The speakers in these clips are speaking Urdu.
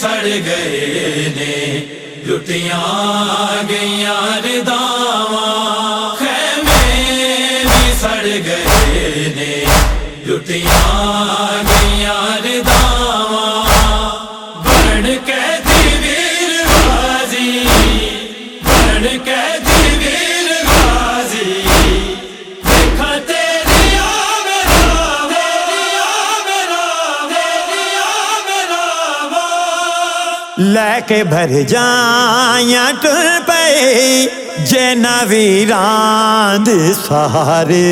سڑ گئے نے لٹیاں گئیاں لے کے بھر جائیں ٹر پے جینا ویران دے سہارے۔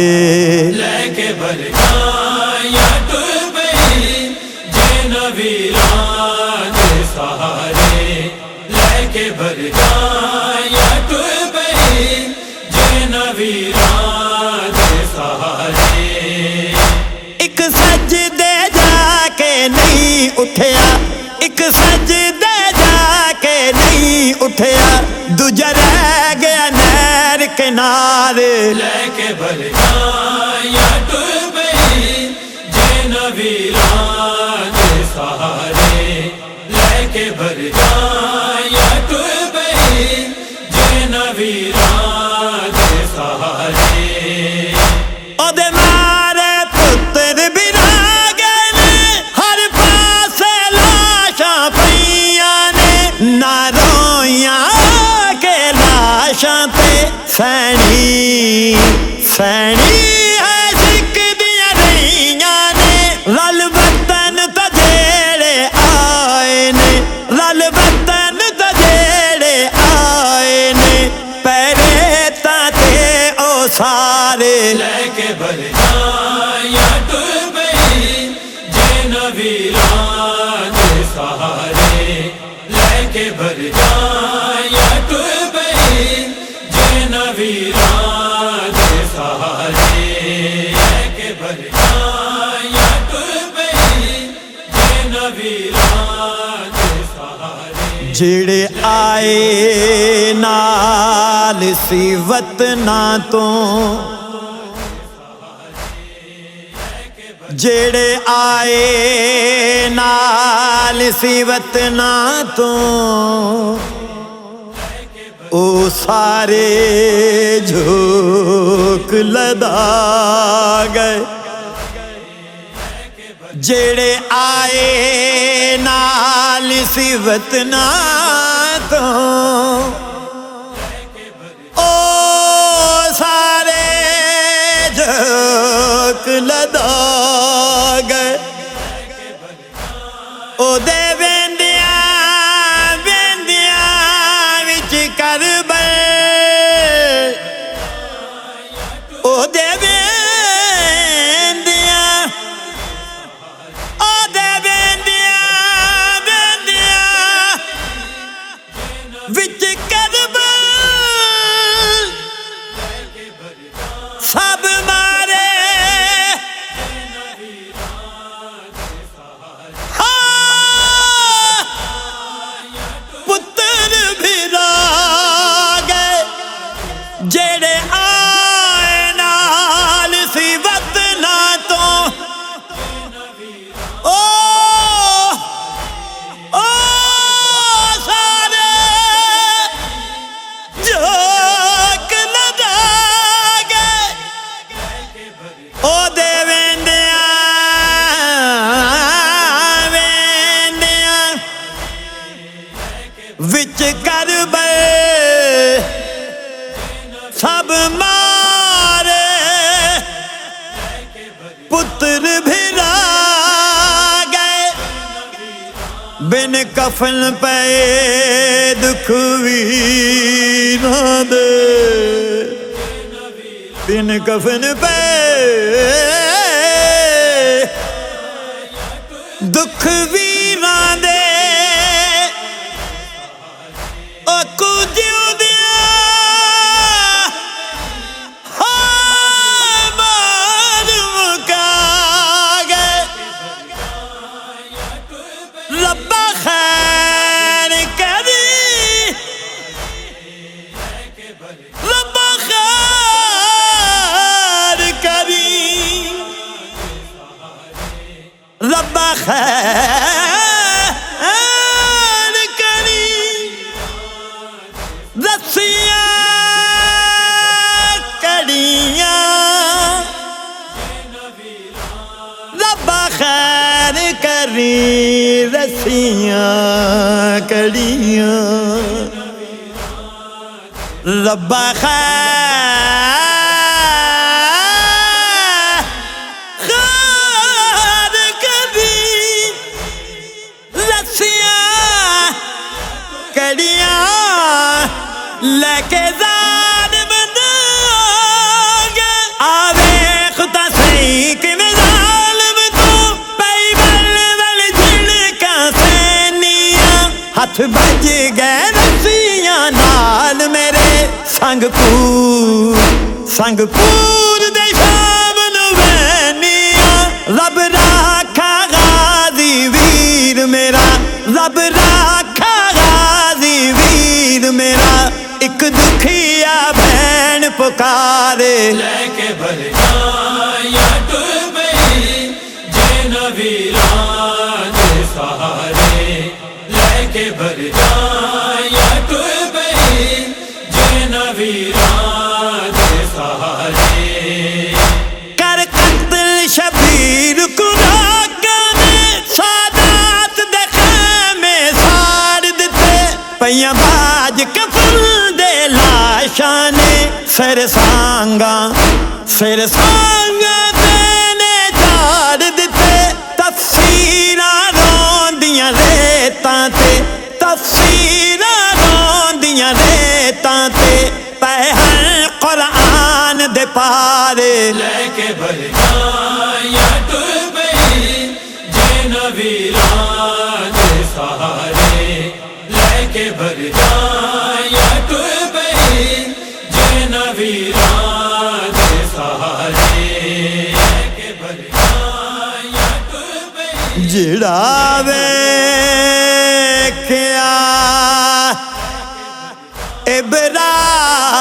لے کے بھر جایا ٹر پئی جے نویران دے سہارے۔ لے کے بھر جایا ٹر پئی جے نویران دے سہارے۔ ایک سج دے جا کے نہیں اٹھیا ایک سج دوجا رہ گیا نہر کنار لے کے بھر یا ٹر پئی جے نبی سارے لے کے بھلے یا ٹربئی جے نویران سہارے۔ لے کے بھلے یا ٹربئی جے نویران سہارے۔ لے کے بھلے یا ٹربئی جے نویران سہارے۔ جڑے آئے نال سی وطنا تو ਜਿਹੜੇ ਆਏ ਨਾਲ ਸੀ ਵਤਨਾਂ ਤੋਂ ਉਹ ਸਾਰੇ ਝੋਕ ਲਦਾ ਗਏ ਜਿਹੜੇ ਆਏ ਨਾਲ ਸਿਵਤ ਨਾ ਤੋਂ ਉਹ ਸਾਰੇ ਝੋਕ ਲਦਾ جیڑے کفن پہ دکھ بھی نہ دے۔ دن کفن پہ دکھ بھی ربا خیر۔ خیر کری رسیاں، کڑیاں لے کے زاد بناگے آوے خدا سی میں ظالم تو بل بل سینیاں۔ ہاتھ بج گئے رسیاں نال میرے سنگ پور سنگ پور دے شام نو وینیاں رب راکھا غازی ویر میرا رب راکھا غازی ویر میرا ایک دکھیا بین پکارے لے کے بھر جایا لاشانے سر سانگا سر سانگا دینے جاڑ دتے تفسیرہ روندیاں ریتاں تے تفسیرہ روندیاں ریتاں تے پہر قرآن دے پارے۔ لے کے بھر جایا ڈوبئی جڑا ویکھیا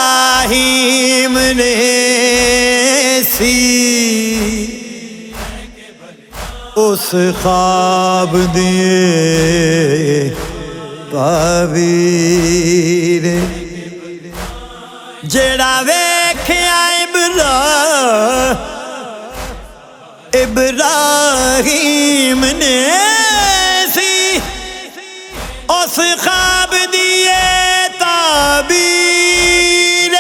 ابراہیم نے سی اس خواب دیے تعبیر جڑا ویکھیا ابراہیم ابراہیم نے سی اس خواب دیے تعبیر۔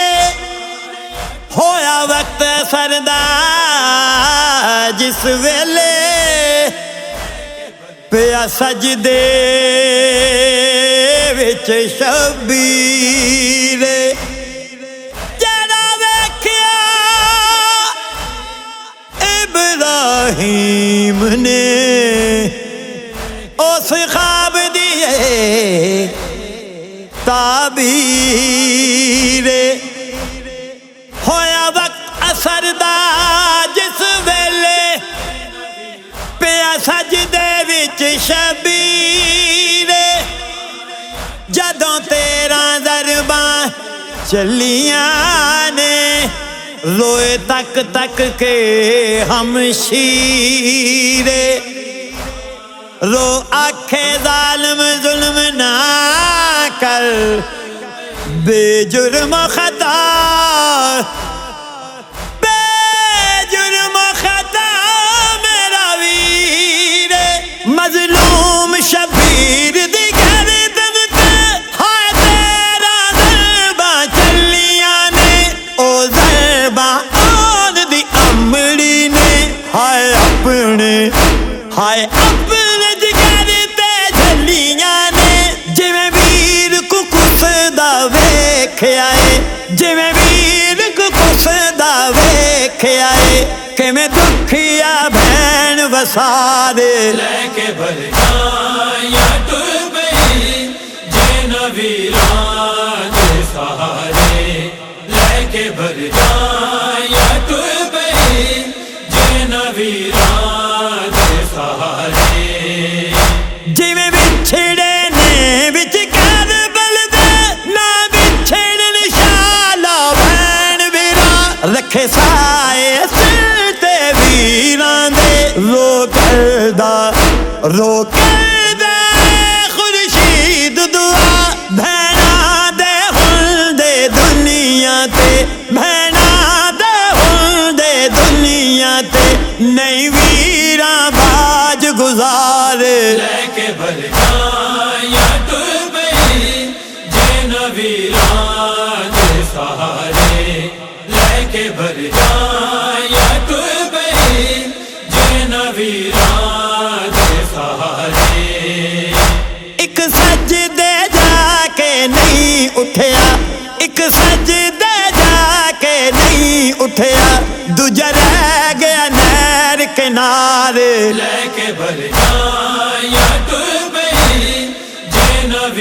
ہویا وقت سردا جس ویلے پیا سجدے وچ شبیر۔ ابراہیم نے اس خواب دیے تعبیر۔ ہویا وقت اثر دا جس ویلے پیا سجدے وچ شبیر۔ جدوں تیرا درباں چلیاں نے روئے تک تک کے ہم شیرے رو آکھے ظالم ظلم نہ کر۔ بے جرم خطا۔ بے جرم خطا میرا ویر۔ مظلوم ویکھیا اے جویں ویر کو کسدا ویکھیا اے کیویں دکھیا بہن وسارے لے کے بھر لے کے بلکایا ڈوب جین لے کے بلکایا ڈوب سہارے ایک سج دے جا کے نہیں اٹھیا، ایک سج دے جا کے نہیں اٹھیا۔ رہ گیا نیر کنارے۔ لے کے بلکان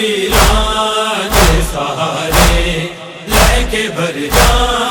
نویران سہارے لے کے بھر جان